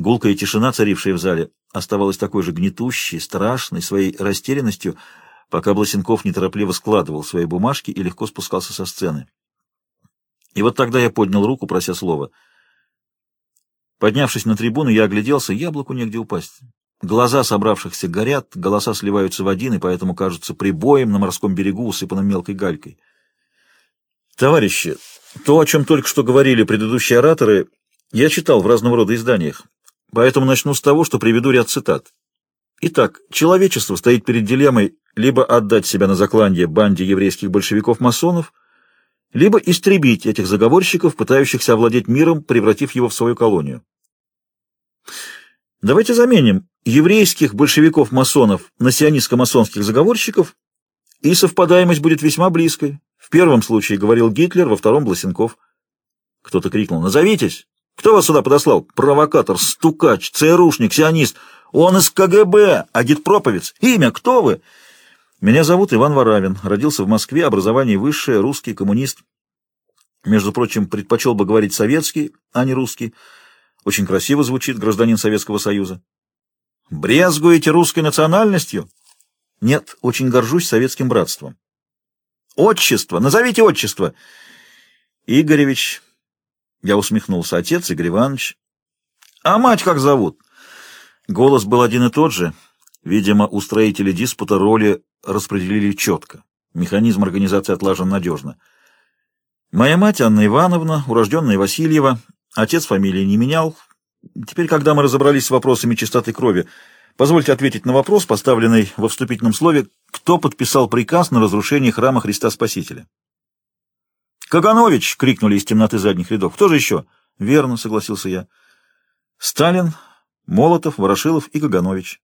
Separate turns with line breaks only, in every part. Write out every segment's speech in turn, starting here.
Гулкая тишина, царившая в зале, оставалась такой же гнетущей, страшной своей растерянностью, пока Бласенков неторопливо складывал свои бумажки и легко спускался со сцены. И вот тогда я поднял руку, прося слова. Поднявшись на трибуну, я огляделся, яблоку негде упасть. Глаза собравшихся горят, голоса сливаются в один, и поэтому кажутся прибоем на морском берегу, усыпанном мелкой галькой. Товарищи, то, о чем только что говорили предыдущие ораторы, я читал в разного рода изданиях, поэтому начну с того, что приведу ряд цитат. Итак, человечество стоит перед дилеммой либо отдать себя на закланье банде еврейских большевиков-масонов, либо истребить этих заговорщиков, пытающихся овладеть миром, превратив его в свою колонию. Давайте заменим еврейских большевиков-масонов на сионистско-масонских заговорщиков, и совпадаемость будет весьма близкой. В первом случае говорил Гитлер, во втором — Бласенков. Кто-то крикнул «Назовитесь! Кто вас сюда подослал? Провокатор, стукач, ЦРУшник, сионист! Он из КГБ, агитпроповец! Имя кто вы?» Меня зовут Иван Варавин. Родился в Москве, образование высшее, русский, коммунист. Между прочим, предпочел бы говорить советский, а не русский. Очень красиво звучит гражданин Советского Союза. Брезгуете русской национальностью? Нет, очень горжусь советским братством. Отчество! Назовите отчество! Игоревич. Я усмехнулся. Отец Игорь Иванович. А мать как зовут? Голос был один и тот же. Видимо, у строителей диспута роли распределили четко. Механизм организации отлажен надежно. Моя мать Анна Ивановна, урожденная Васильева, отец фамилии не менял. Теперь, когда мы разобрались с вопросами чистоты крови, позвольте ответить на вопрос, поставленный во вступительном слове, кто подписал приказ на разрушение храма Христа Спасителя. «Каганович!» — крикнули из темноты задних рядов. «Кто же еще?» «Верно», — согласился я. «Сталин, Молотов, Ворошилов и Каганович».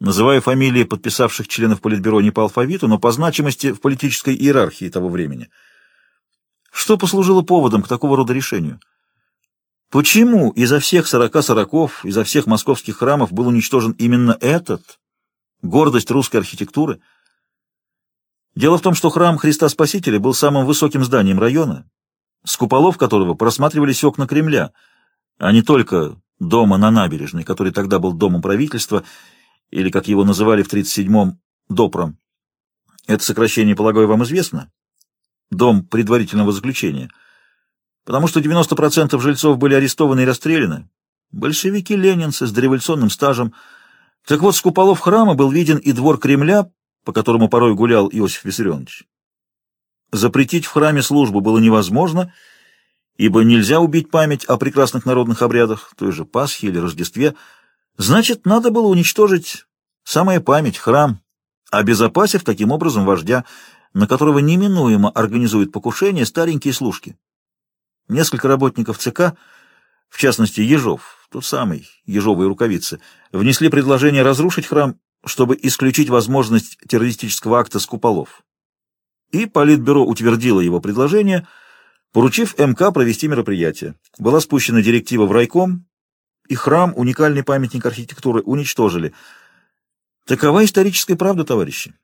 Называю фамилии подписавших членов Политбюро не по алфавиту, но по значимости в политической иерархии того времени. Что послужило поводом к такого рода решению? Почему изо всех сорока сороков, изо всех московских храмов был уничтожен именно этот, гордость русской архитектуры? Дело в том, что храм Христа Спасителя был самым высоким зданием района, с куполов которого просматривались окна Кремля, а не только дома на набережной, который тогда был домом правительства, или, как его называли в 37-м, ДОПРом. Это сокращение, полагаю, вам известно? Дом предварительного заключения. Потому что 90% жильцов были арестованы и расстреляны. Большевики-ленинцы с дореволюционным стажем. Так вот, с куполов храма был виден и двор Кремля, по которому порой гулял Иосиф Виссарионович. Запретить в храме службу было невозможно, ибо нельзя убить память о прекрасных народных обрядах, той же Пасхе или Рождестве, Значит, надо было уничтожить самая память, храм, обезопасив таким образом вождя, на которого неминуемо организуют покушение старенькие служки. Несколько работников ЦК, в частности Ежов, тот самый, Ежовые рукавицы, внесли предложение разрушить храм, чтобы исключить возможность террористического акта с куполов. И Политбюро утвердило его предложение, поручив МК провести мероприятие. Была спущена директива в райком, и храм, уникальный памятник архитектуры, уничтожили. Такова историческая правда, товарищи.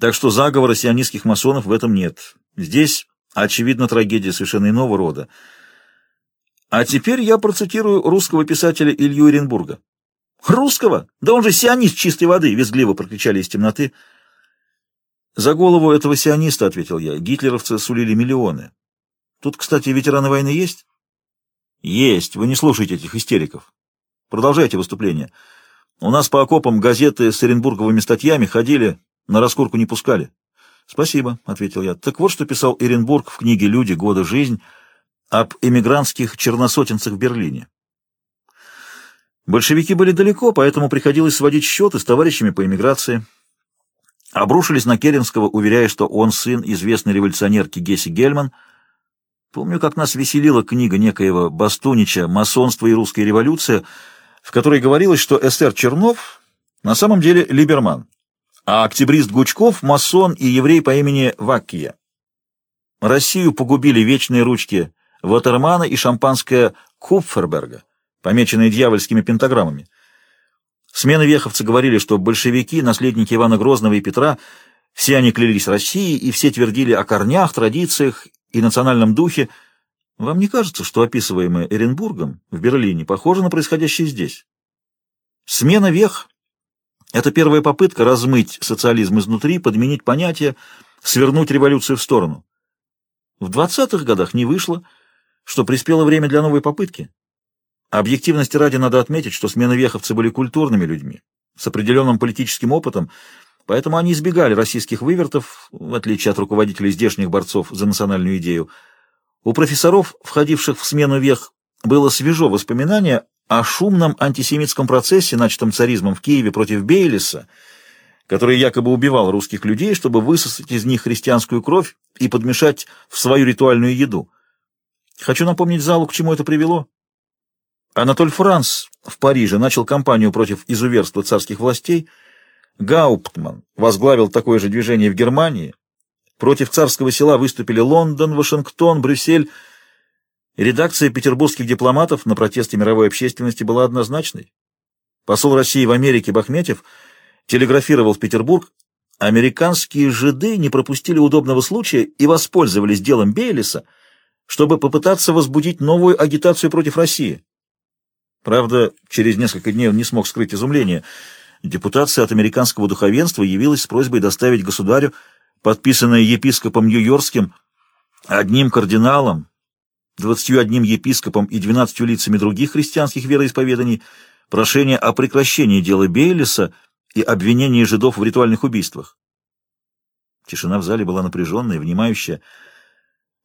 Так что заговора сионистских масонов в этом нет. Здесь, очевидно, трагедия совершенно иного рода. А теперь я процитирую русского писателя Илью Оренбурга. «Русского? Да он же сионист чистой воды!» — визгливо прокричали из темноты. «За голову этого сиониста, — ответил я, — гитлеровцы сулили миллионы. Тут, кстати, ветераны войны есть?» Есть, вы не слушайте этих истериков. Продолжайте выступление. У нас по окопам газеты с оренбурговыми статьями ходили, на раскурку не пускали. Спасибо, ответил я. Так вот, что писал Эренбург в книге «Люди. Года. Жизнь» об эмигрантских черносотенцах в Берлине. Большевики были далеко, поэтому приходилось сводить счеты с товарищами по эмиграции. Обрушились на Керенского, уверяя, что он сын известной революционерки Гесси Гельман — Помню, как нас веселила книга некоего Бастунича «Масонство и русская революция», в которой говорилось, что эсер Чернов на самом деле либерман, а октябрист Гучков — масон и еврей по имени Ваккия. Россию погубили вечные ручки Ватермана и шампанское Купферберга, помеченные дьявольскими пентаграммами. Смены веховцы говорили, что большевики, наследники Ивана Грозного и Петра, все они клялись России и все твердили о корнях, традициях и национальном духе, Вам не кажется, что описываемое Эренбургом в Берлине похоже на происходящее здесь? Смена вех — это первая попытка размыть социализм изнутри, подменить понятия, свернуть революцию в сторону. В 20-х годах не вышло, что приспело время для новой попытки. Объективности ради надо отметить, что сменовеховцы были культурными людьми, с определенным политическим опытом, поэтому они избегали российских вывертов, в отличие от руководителей здешних борцов за национальную идею. У профессоров, входивших в смену вех, было свежо воспоминание о шумном антисемитском процессе, начатом царизмом в Киеве против Бейлиса, который якобы убивал русских людей, чтобы высосать из них христианскую кровь и подмешать в свою ритуальную еду. Хочу напомнить залу, к чему это привело. Анатоль Франц в Париже начал кампанию против изуверства царских властей. Гауптман возглавил такое же движение в Германии. Против царского села выступили Лондон, Вашингтон, Брюссель. Редакция петербургских дипломатов на протесты мировой общественности была однозначной. Посол России в Америке Бахметьев телеграфировал в Петербург, американские жиды не пропустили удобного случая и воспользовались делом Бейлиса, чтобы попытаться возбудить новую агитацию против России. Правда, через несколько дней он не смог скрыть изумление. Депутация от американского духовенства явилась с просьбой доставить государю, подписанное епископом Нью-Йоркским, одним кардиналом, двадцатью одним епископом и двенадцатью лицами других христианских вероисповеданий, прошение о прекращении дела Бейлиса и обвинении жидов в ритуальных убийствах. Тишина в зале была напряженная, внимающая.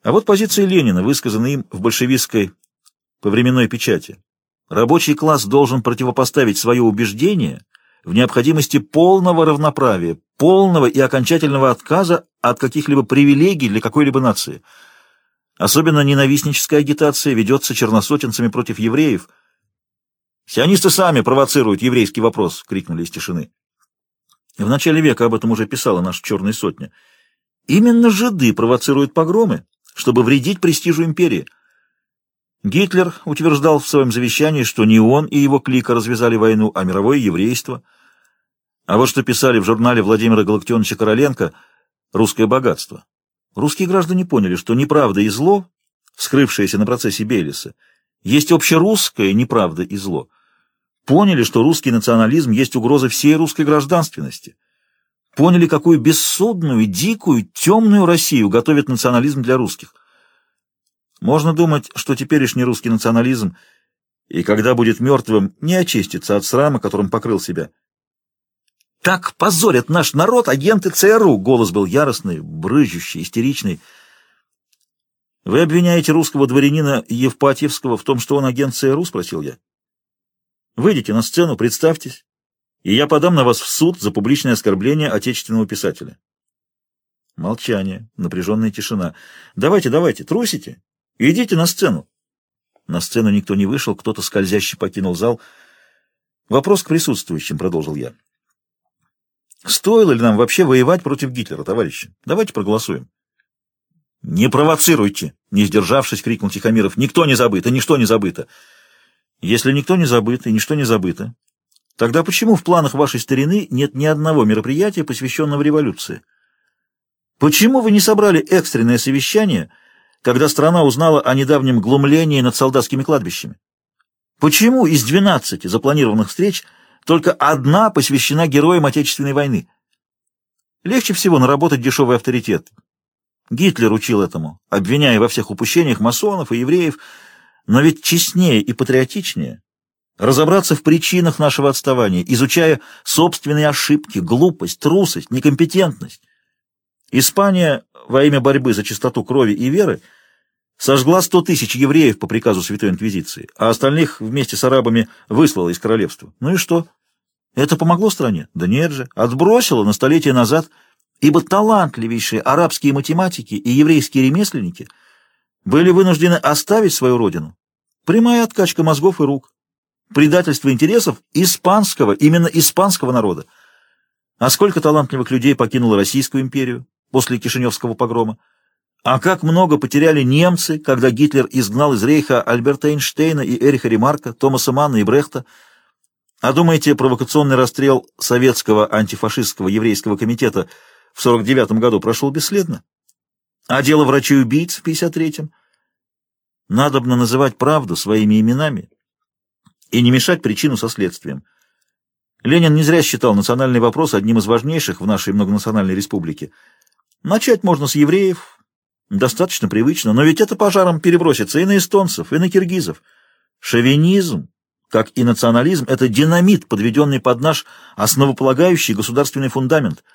А вот позиция Ленина, высказанная им в большевистской повременной печати. Рабочий класс должен противопоставить свое убеждение в необходимости полного равноправия, полного и окончательного отказа от каких-либо привилегий для какой-либо нации. Особенно ненавистническая агитация ведется черносотенцами против евреев. «Сионисты сами провоцируют еврейский вопрос!» — крикнули из тишины. В начале века об этом уже писала наша «Черная сотня». Именно жиды провоцируют погромы, чтобы вредить престижу империи. Гитлер утверждал в своем завещании, что не он и его клика развязали войну, а мировое еврейство. А вот что писали в журнале Владимира Галактионовича Короленко «Русское богатство». Русские граждане поняли, что неправда и зло, вскрывшееся на процессе Бейлиса, есть общерусское неправда и зло. Поняли, что русский национализм есть угроза всей русской гражданственности. Поняли, какую бессудную, дикую, темную Россию готовит национализм для русских – можно думать, что теперешний русский национализм, и когда будет мертвым, не очистится от срама, которым покрыл себя. «Так позорят наш народ агенты ЦРУ!» Голос был яростный, брызжущий, истеричный. «Вы обвиняете русского дворянина Евпатьевского в том, что он агент ЦРУ?» — спросил я. «Выйдите на сцену, представьтесь, и я подам на вас в суд за публичное оскорбление отечественного писателя». Молчание, напряженная тишина. «Давайте, давайте, трусите? Идите на сцену. На сцену никто не вышел, кто-то скользящий покинул зал. Вопрос к присутствующим, продолжил я. Стоило ли нам вообще воевать против Гитлера, товарищи? Давайте проголосуем. Не провоцируйте, не сдержавшись, крикнул Тихомиров. Никто не забыто, ничто не забыто. Если никто не забыт и ничто не забыто, тогда почему в планах вашей старины нет ни одного мероприятия, посвященного революции? Почему вы не собрали экстренное совещание, когда страна узнала о недавнем глумлении над солдатскими кладбищами? Почему из 12 запланированных встреч только одна посвящена героям Отечественной войны? Легче всего наработать дешевый авторитет. Гитлер учил этому, обвиняя во всех упущениях масонов и евреев, но ведь честнее и патриотичнее разобраться в причинах нашего отставания, изучая собственные ошибки, глупость, трусость, некомпетентность. Испания во имя борьбы за чистоту крови и веры сожгла сто тысяч евреев по приказу Святой Инквизиции, а остальных вместе с арабами выслала из королевства. Ну и что? Это помогло стране? Да нет же, отбросило на столетия назад, ибо талантливейшие арабские математики и еврейские ремесленники были вынуждены оставить свою родину. Прямая откачка мозгов и рук. Предательство интересов испанского, именно испанского народа. А сколько талантливых людей покинуло Российскую империю после Кишиневского погрома? А как много потеряли немцы, когда Гитлер изгнал из рейха Альберта Эйнштейна и Эриха Ремарка, Томаса Манна и Брехта? А думаете, провокационный расстрел советского антифашистского еврейского комитета в 49 году прошел бесследно? А дело врачей-убийц в 53-м? Надобно называть правду своими именами и не мешать причину со следствием. Ленин не зря считал национальный вопрос одним из важнейших в нашей многонациональной республике. Начать можно с евреев, достаточно привычно, но ведь это пожаром перебросится и на эстонцев, и на киргизов. Шовинизм, как и национализм, это динамит, подведенный под наш основополагающий государственный фундамент –